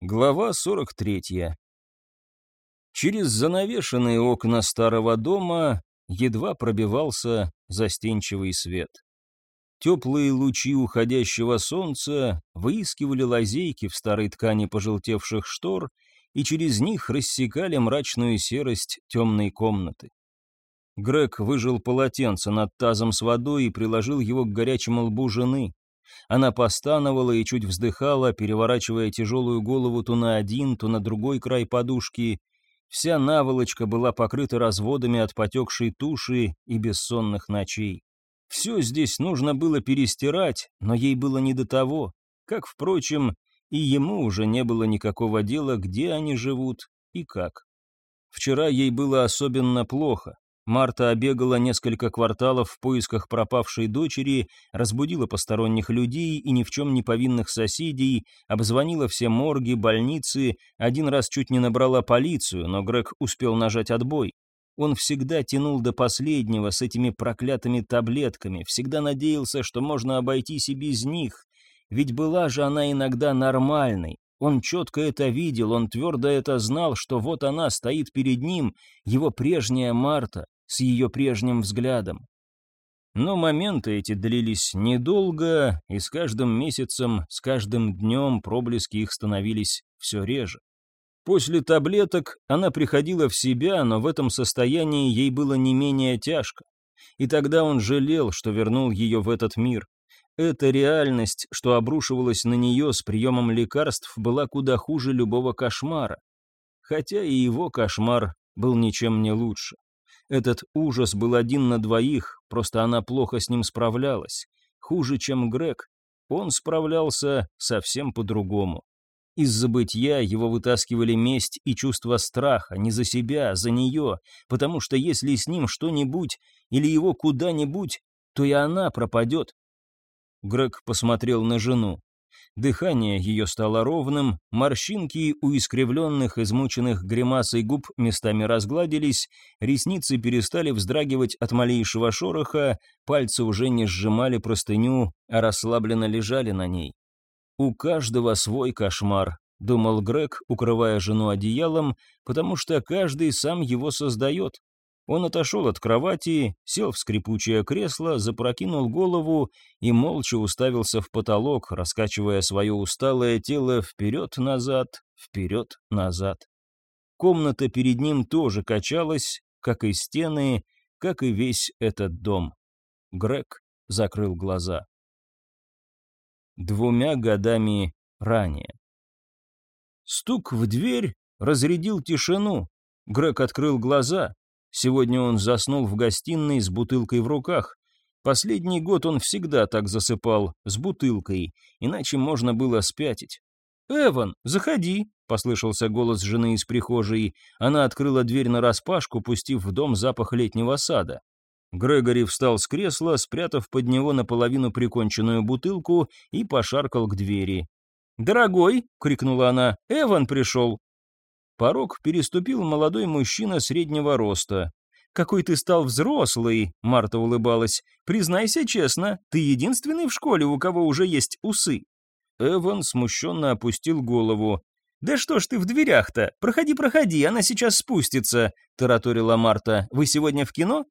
Глава 43. Через занавешенные окна старого дома едва пробивался застенчивый свет. Теплые лучи уходящего солнца выискивали лазейки в старой ткани пожелтевших штор и через них рассекали мрачную серость темной комнаты. Грег выжил полотенце над тазом с водой и приложил его к горячему лбу жены. Она постановала и чуть вздыхала, переворачивая тяжелую голову то на один, то на другой край подушки. Вся наволочка была покрыта разводами от потекшей туши и бессонных ночей. Все здесь нужно было перестирать, но ей было не до того, как, впрочем, и ему уже не было никакого дела, где они живут и как. Вчера ей было особенно плохо. Марта обегала несколько кварталов в поисках пропавшей дочери, разбудила посторонних людей и ни в чем не повинных соседей, обзвонила все морги, больницы, один раз чуть не набрала полицию, но Грег успел нажать отбой. Он всегда тянул до последнего с этими проклятыми таблетками, всегда надеялся, что можно обойтись и без них. Ведь была же она иногда нормальной, он четко это видел, он твердо это знал, что вот она стоит перед ним, его прежняя Марта, с ее прежним взглядом. Но моменты эти длились недолго, и с каждым месяцем, с каждым днем проблески их становились все реже. После таблеток она приходила в себя, но в этом состоянии ей было не менее тяжко. И тогда он жалел, что вернул ее в этот мир. Эта реальность, что обрушивалась на нее с приемом лекарств, была куда хуже любого кошмара. Хотя и его кошмар был ничем не лучше. Этот ужас был один на двоих, просто она плохо с ним справлялась. Хуже, чем Грег. Он справлялся совсем по-другому. Из забытья его вытаскивали месть и чувство страха, не за себя, а за нее, потому что если с ним что-нибудь или его куда-нибудь, то и она пропадет. Грег посмотрел на жену. Дыхание ее стало ровным, морщинки у искривленных, измученных гримасой губ местами разгладились, ресницы перестали вздрагивать от малейшего шороха, пальцы уже не сжимали простыню, а расслабленно лежали на ней. «У каждого свой кошмар», — думал Грег, укрывая жену одеялом, потому что каждый сам его создает. Он отошел от кровати, сел в скрипучее кресло, запрокинул голову и молча уставился в потолок, раскачивая свое усталое тело вперед-назад, вперед-назад. Комната перед ним тоже качалась, как и стены, как и весь этот дом. Грег закрыл глаза. Двумя годами ранее. Стук в дверь разрядил тишину. Грег открыл глаза. Сегодня он заснул в гостиной с бутылкой в руках. Последний год он всегда так засыпал, с бутылкой, иначе можно было спятить. «Эван, заходи!» — послышался голос жены из прихожей. Она открыла дверь нараспашку, пустив в дом запах летнего сада. Грегори встал с кресла, спрятав под него наполовину приконченную бутылку и пошаркал к двери. «Дорогой!» — крикнула она. «Эван пришел!» Порог переступил молодой мужчина среднего роста. «Какой ты стал взрослый!» — Марта улыбалась. «Признайся честно, ты единственный в школе, у кого уже есть усы». Эван смущенно опустил голову. «Да что ж ты в дверях-то? Проходи, проходи, она сейчас спустится», — тараторила Марта. «Вы сегодня в кино?»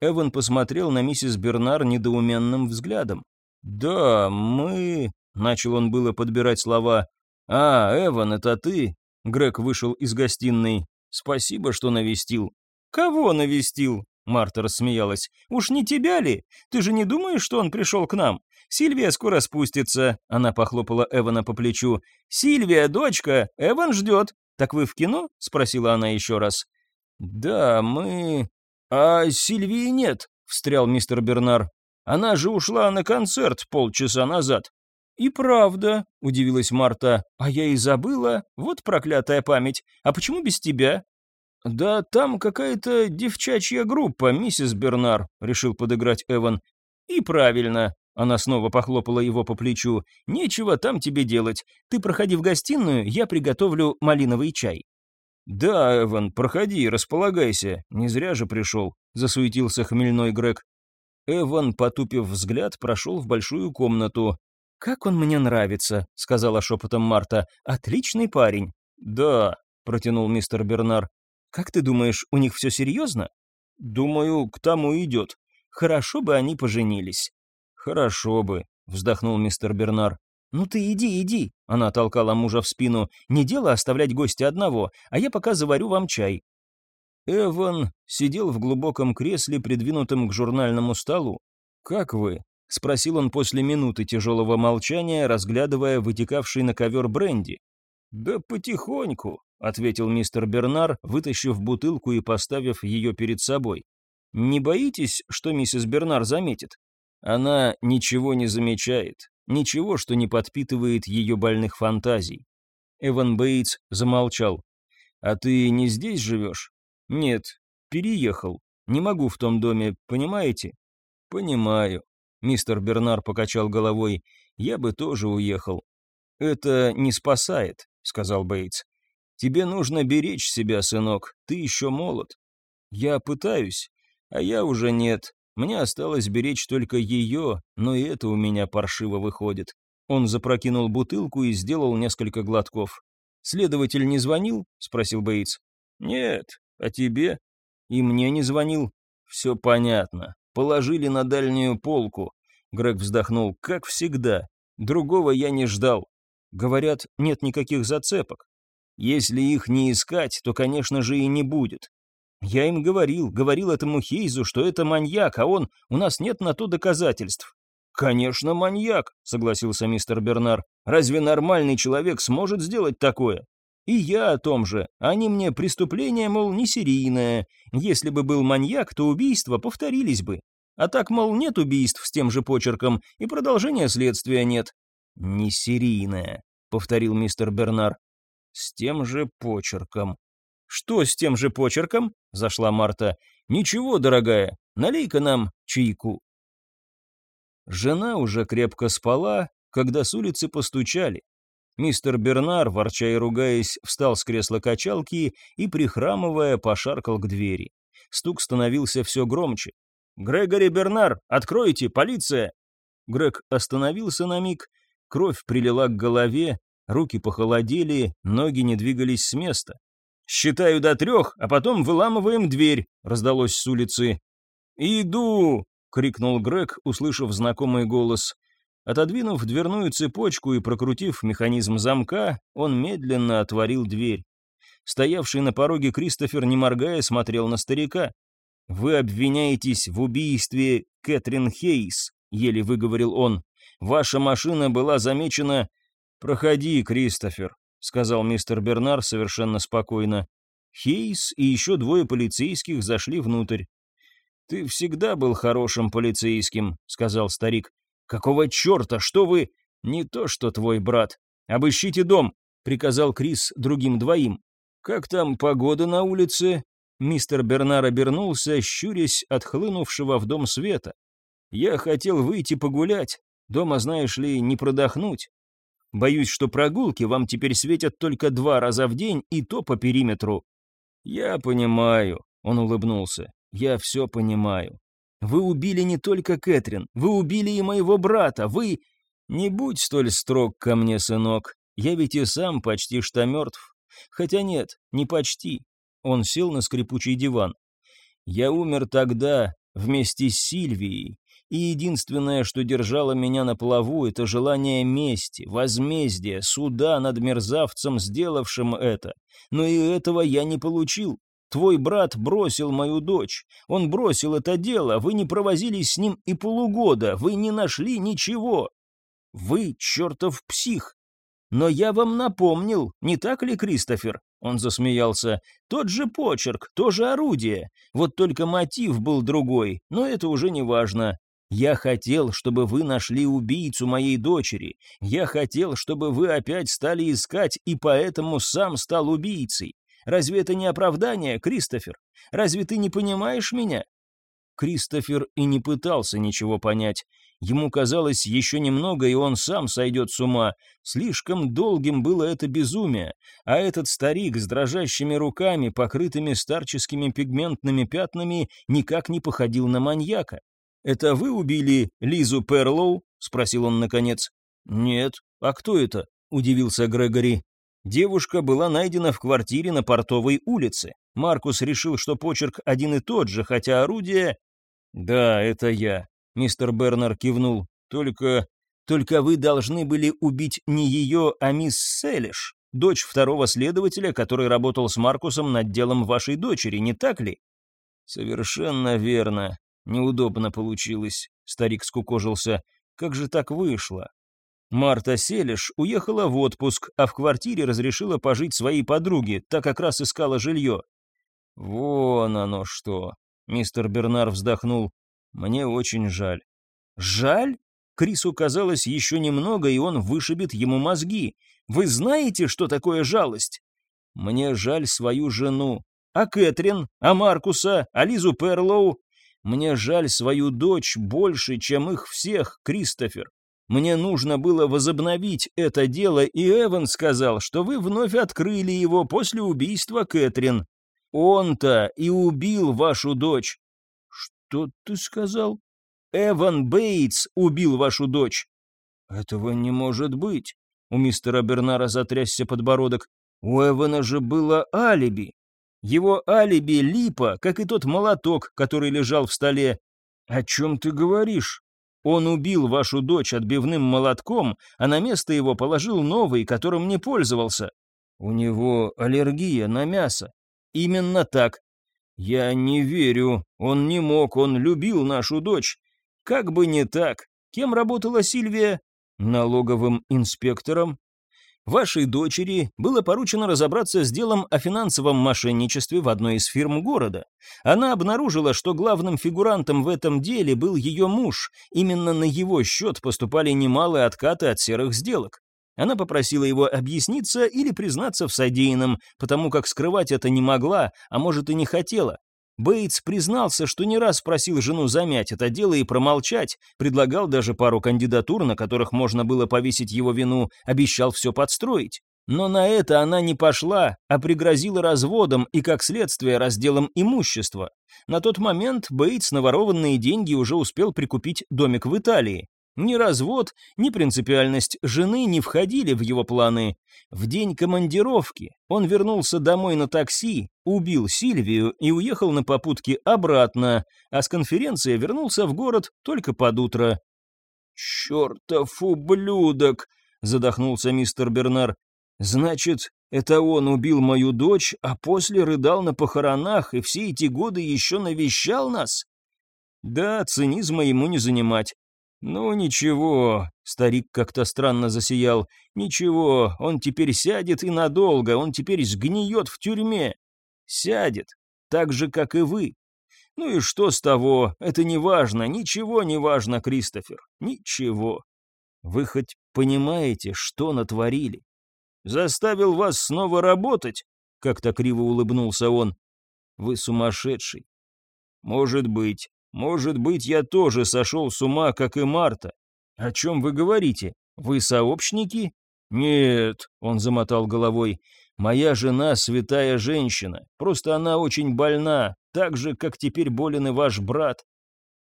Эван посмотрел на миссис Бернар недоуменным взглядом. «Да, мы...» — начал он было подбирать слова. «А, Эван, это ты? Грег вышел из гостиной. «Спасибо, что навестил». «Кого навестил?» Марта рассмеялась. «Уж не тебя ли? Ты же не думаешь, что он пришел к нам? Сильвия скоро спустится». Она похлопала Эвана по плечу. «Сильвия, дочка, Эван ждет. Так вы в кино?» Спросила она еще раз. «Да, мы...» «А Сильвии нет», встрял мистер Бернар. «Она же ушла на концерт полчаса назад. «И правда», — удивилась Марта, — «а я и забыла, вот проклятая память. А почему без тебя?» «Да там какая-то девчачья группа, миссис Бернар», — решил подыграть Эван. «И правильно», — она снова похлопала его по плечу, — «нечего там тебе делать. Ты проходи в гостиную, я приготовлю малиновый чай». «Да, Эван, проходи, располагайся, не зря же пришел», — засуетился хмельной Грег. Эван, потупив взгляд, прошел в большую комнату. «Как он мне нравится», — сказала шепотом Марта. «Отличный парень». «Да», — протянул мистер Бернар. «Как ты думаешь, у них все серьезно?» «Думаю, к тому идет. Хорошо бы они поженились». «Хорошо бы», — вздохнул мистер Бернар. «Ну ты иди, иди», — она толкала мужа в спину. «Не дело оставлять гостя одного, а я пока заварю вам чай». Эван сидел в глубоком кресле, придвинутом к журнальному столу. «Как вы?» — спросил он после минуты тяжелого молчания, разглядывая вытекавший на ковер бренди. «Да потихоньку», — ответил мистер Бернар, вытащив бутылку и поставив ее перед собой. «Не боитесь, что миссис Бернар заметит?» Она ничего не замечает, ничего, что не подпитывает ее больных фантазий. Эван Бейтс замолчал. «А ты не здесь живешь?» «Нет, переехал. Не могу в том доме, понимаете?» «Понимаю». Мистер Бернар покачал головой. «Я бы тоже уехал». «Это не спасает», — сказал Бейтс. «Тебе нужно беречь себя, сынок. Ты еще молод». «Я пытаюсь, а я уже нет. Мне осталось беречь только ее, но и это у меня паршиво выходит. Он запрокинул бутылку и сделал несколько глотков. «Следователь не звонил?» — спросил Бейтс. «Нет, а тебе?» «И мне не звонил?» «Все понятно. Положили на дальнюю полку». Грег вздохнул. «Как всегда. Другого я не ждал. Говорят, нет никаких зацепок. Если их не искать, то, конечно же, и не будет. Я им говорил, говорил этому Хейзу, что это маньяк, а он, у нас нет на то доказательств. Конечно, маньяк, согласился мистер Бернар. Разве нормальный человек сможет сделать такое? И я о том же. Они мне преступление, мол, не серийное. Если бы был маньяк, то убийства повторились бы. А так, мол, нет убийств с тем же почерком, и продолжения следствия нет. Не серийное, повторил мистер Бернар. С тем же почерком. «Что с тем же почерком?» — зашла Марта. «Ничего, дорогая, налей-ка нам чайку». Жена уже крепко спала, когда с улицы постучали. Мистер Бернар, ворча и ругаясь, встал с кресла качалки и, прихрамывая, пошаркал к двери. Стук становился все громче. «Грегори Бернар, откройте, полиция!» Грег остановился на миг, кровь прилила к голове, руки похолодели, ноги не двигались с места. «Считаю до трех, а потом выламываем дверь», — раздалось с улицы. «Иду!» — крикнул Грег, услышав знакомый голос. Отодвинув дверную цепочку и прокрутив механизм замка, он медленно отворил дверь. Стоявший на пороге Кристофер, не моргая, смотрел на старика. «Вы обвиняетесь в убийстве Кэтрин Хейс», — еле выговорил он. «Ваша машина была замечена...» «Проходи, Кристофер», — сказал мистер Бернар совершенно спокойно. Хейс и еще двое полицейских зашли внутрь. «Ты всегда был хорошим полицейским», — сказал старик. «Какого черта, что вы...» «Не то, что твой брат. Обыщите дом», — приказал Крис другим двоим. «Как там погода на улице?» Мистер Бернар обернулся, щурясь от хлынувшего в дом света. «Я хотел выйти погулять. Дома, знаешь ли, не продохнуть. Боюсь, что прогулки вам теперь светят только два раза в день, и то по периметру». «Я понимаю», — он улыбнулся. «Я все понимаю. Вы убили не только Кэтрин, вы убили и моего брата, вы...» «Не будь столь строг ко мне, сынок. Я ведь и сам почти что мертв. Хотя нет, не почти». Он сел на скрипучий диван. «Я умер тогда вместе с Сильвией, и единственное, что держало меня на плаву, это желание мести, возмездия, суда над мерзавцем, сделавшим это. Но и этого я не получил. Твой брат бросил мою дочь. Он бросил это дело, вы не провозились с ним и полугода, вы не нашли ничего. Вы чертов псих. Но я вам напомнил, не так ли, Кристофер? Он засмеялся. Тот же почерк, то же орудие. Вот только мотив был другой, но это уже не важно. Я хотел, чтобы вы нашли убийцу моей дочери. Я хотел, чтобы вы опять стали искать, и поэтому сам стал убийцей. Разве это не оправдание, Кристофер? Разве ты не понимаешь меня?» Кристофер и не пытался ничего понять. Ему казалось еще немного, и он сам сойдет с ума. Слишком долгим было это безумие, а этот старик с дрожащими руками, покрытыми старческими пигментными пятнами, никак не походил на маньяка. «Это вы убили Лизу Перлоу?» — спросил он наконец. Нет. А кто это? Удивился Грегори. Девушка была найдена в квартире на Портовой улице. Маркус решил, что почерк один и тот же, хотя орудие... Да, это я. Мистер Бернер кивнул. Только... Только вы должны были убить не ее, а мисс Селиш, дочь второго следователя, который работал с Маркусом над делом вашей дочери, не так ли? Совершенно верно. Неудобно получилось. Старик скукожился. Как же так вышло? Марта Селиш уехала в отпуск, а в квартире разрешила пожить своей подруге, так как раз искала жилье. «Вон оно что!» — мистер Бернар вздохнул. «Мне очень жаль». «Жаль?» Крису казалось еще немного, и он вышибет ему мозги. «Вы знаете, что такое жалость?» «Мне жаль свою жену. А Кэтрин? А Маркуса? А Лизу Перлоу? Мне жаль свою дочь больше, чем их всех, Кристофер. Мне нужно было возобновить это дело, и Эван сказал, что вы вновь открыли его после убийства Кэтрин. Он-то и убил вашу дочь. Что ты сказал? Эван Бейтс убил вашу дочь. Этого не может быть. У мистера Бернара затрясся подбородок. У Эвана же было алиби. Его алиби липа, как и тот молоток, который лежал в столе. О чем ты говоришь? Он убил вашу дочь отбивным молотком, а на место его положил новый, которым не пользовался. У него аллергия на мясо. Именно так. Я не верю. Он не мог, он любил нашу дочь. Как бы не так. Кем работала Сильвия? Налоговым инспектором. Вашей дочери было поручено разобраться с делом о финансовом мошенничестве в одной из фирм города. Она обнаружила, что главным фигурантом в этом деле был ее муж. Именно на его счет поступали немалые откаты от серых сделок. Она попросила его объясниться или признаться в содеянном, потому как скрывать это не могла, а может и не хотела. Бейтс признался, что не раз просил жену замять это дело и промолчать, предлагал даже пару кандидатур, на которых можно было повесить его вину, обещал все подстроить. Но на это она не пошла, а пригрозила разводом и, как следствие, разделом имущества. На тот момент Бейтс на ворованные деньги уже успел прикупить домик в Италии. Ни развод, ни принципиальность жены не входили в его планы. В день командировки он вернулся домой на такси, убил Сильвию и уехал на попутке обратно, а с конференции вернулся в город только под утро. «Чертов ублюдок!» — задохнулся мистер Бернар. «Значит, это он убил мою дочь, а после рыдал на похоронах и все эти годы еще навещал нас?» «Да, цинизма ему не занимать. «Ну ничего», — старик как-то странно засиял, «ничего, он теперь сядет и надолго, он теперь сгниет в тюрьме. Сядет, так же, как и вы. Ну и что с того, это не важно, ничего не важно, Кристофер, ничего. Вы хоть понимаете, что натворили? Заставил вас снова работать?» Как-то криво улыбнулся он. «Вы сумасшедший». «Может быть, может быть, я тоже сошел с ума, как и Марта. О чем вы говорите? Вы сообщники? Нет, он замотал головой. Моя жена святая женщина. Просто она очень больна, так же, как теперь болен и ваш брат.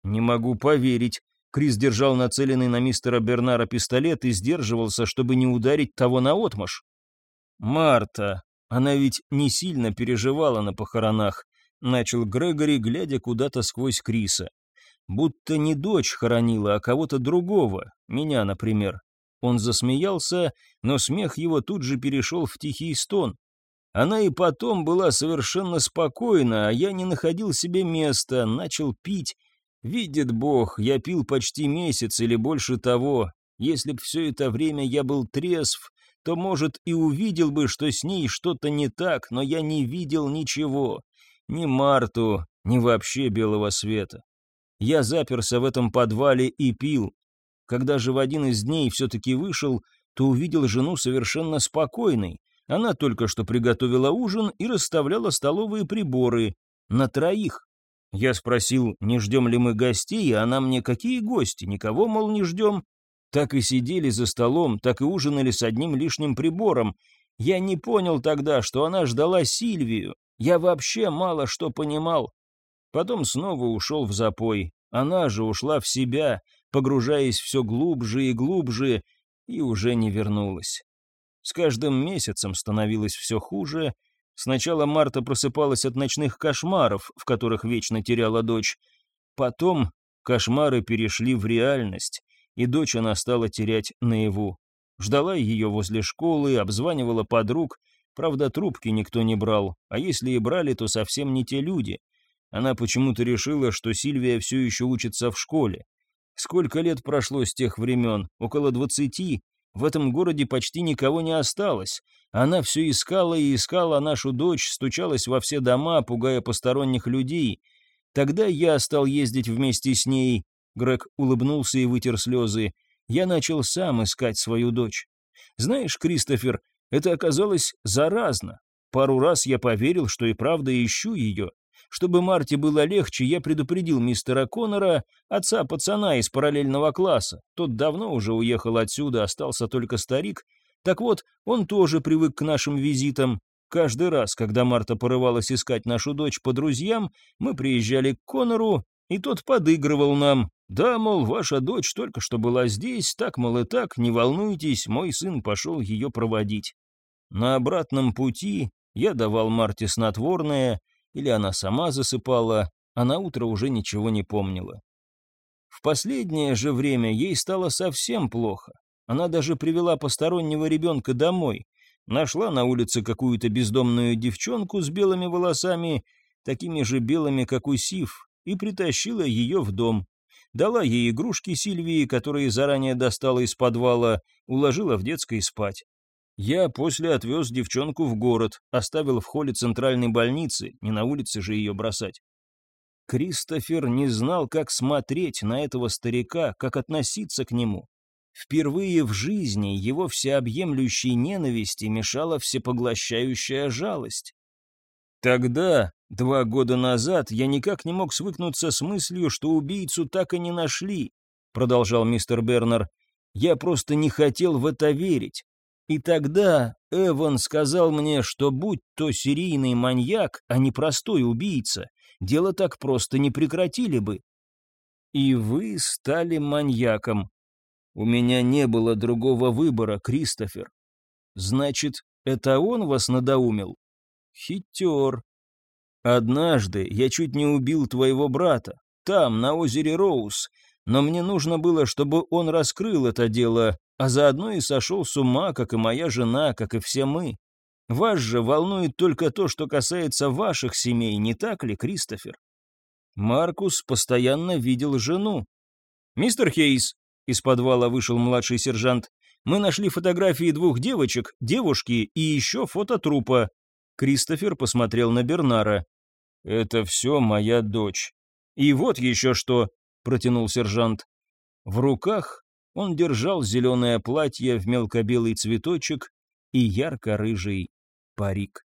Не могу поверить. Крис держал нацеленный на мистера Бернара пистолет и сдерживался, чтобы не ударить того наотмашь. Марта, она ведь не сильно переживала на похоронах. — начал Грегори, глядя куда-то сквозь Криса. «Будто не дочь хоронила, а кого-то другого, меня, например». Он засмеялся, но смех его тут же перешел в тихий стон. Она и потом была совершенно спокойна, а я не находил себе места, начал пить. Видит Бог, я пил почти месяц или больше того. Если б все это время я был трезв, то, может, и увидел бы, что с ней что-то не так, но я не видел ничего. Ни Марту, ни вообще белого света. Я заперся в этом подвале и пил. Когда же в один из дней все-таки вышел, то увидел жену совершенно спокойной. Она только что приготовила ужин и расставляла столовые приборы. На троих. Я спросил, не ждем ли мы гостей, а она мне, какие гости, никого, мол, не ждем. Так и сидели за столом, так и ужинали с одним лишним прибором. Я не понял тогда, что она ждала Сильвию, я вообще мало что понимал. Потом снова ушел в запой. Она же ушла в себя, погружаясь все глубже и глубже. и уже не вернулась. С каждым месяцем становилось все хуже. Сначала Марта просыпалась от ночных кошмаров, в которых вечно теряла дочь. Потом кошмары перешли в реальность, и дочь она стала терять наяву. Ждала ее возле школы, обзванивала подруг, правда, трубки никто не брал, а если и брали, то совсем не те люди. Она почему-то решила, что Сильвия все еще учится в школе. Сколько лет прошло с тех времен? Около двадцати. В этом городе почти никого не осталось. Она все искала и искала нашу дочь, стучалась во все дома, пугая посторонних людей. Тогда я стал ездить вместе с ней. Грег улыбнулся и вытер слезы. Я начал сам искать свою дочь. Знаешь, Кристофер, это оказалось заразно. Пару раз я поверил, что и правда ищу ее. Чтобы Марте было легче, я предупредил мистера Коннора, отца пацана из параллельного класса. Тот давно уже уехал отсюда, остался только старик. Так вот, он тоже привык к нашим визитам. Каждый раз, когда Марта порывалась искать нашу дочь по друзьям, мы приезжали к Коннору, и тот подыгрывал нам. Да, мол, ваша дочь только что была здесь, так, мол, и так, не волнуйтесь, мой сын пошел ее проводить. На обратном пути я давал Марте снотворное, или она сама засыпала, а на утро уже ничего не помнила. В последнее же время ей стало совсем плохо. Она даже привела постороннего ребенка домой, нашла на улице какую-то бездомную девчонку с белыми волосами, такими же белыми, как у Сив, и притащила ее в дом. Дала ей игрушки Сильвии, которые заранее достала из подвала, уложила в детской спать. Я после отвез девчонку в город, оставил в холле центральной больницы, не на улице же ее бросать. Кристофер не знал, как смотреть на этого старика, как относиться к нему. Впервые в жизни его всеобъемлющей ненависти мешала всепоглощающая жалость. Тогда, два года назад, я никак не мог свыкнуться с мыслью, что убийцу так и не нашли, продолжал мистер Бернер. Я просто не хотел в это верить. И тогда Эван сказал мне, что будь то серийный маньяк, а не простой убийца, дело так просто не прекратили бы. И вы стали маньяком. У меня не было другого выбора, Кристофер. Значит, это он вас надоумил? Хитер. Однажды я чуть не убил твоего брата, там, на озере Роуз, но мне нужно было, чтобы он раскрыл это дело, а заодно и сошел с ума, как и моя жена, как и все мы. Вас же волнует только то, что касается ваших семей, не так ли, Кристофер? Маркус постоянно видел жену. «Мистер Хейс», — из подвала вышел младший сержант, «мы нашли фотографии двух девочек, девушки и еще фото трупа». Кристофер посмотрел на Бернара. «Это все моя дочь». «И вот еще что», — протянул сержант. В руках он держал зеленое платье в мелкобелый цветочек и ярко-рыжий парик.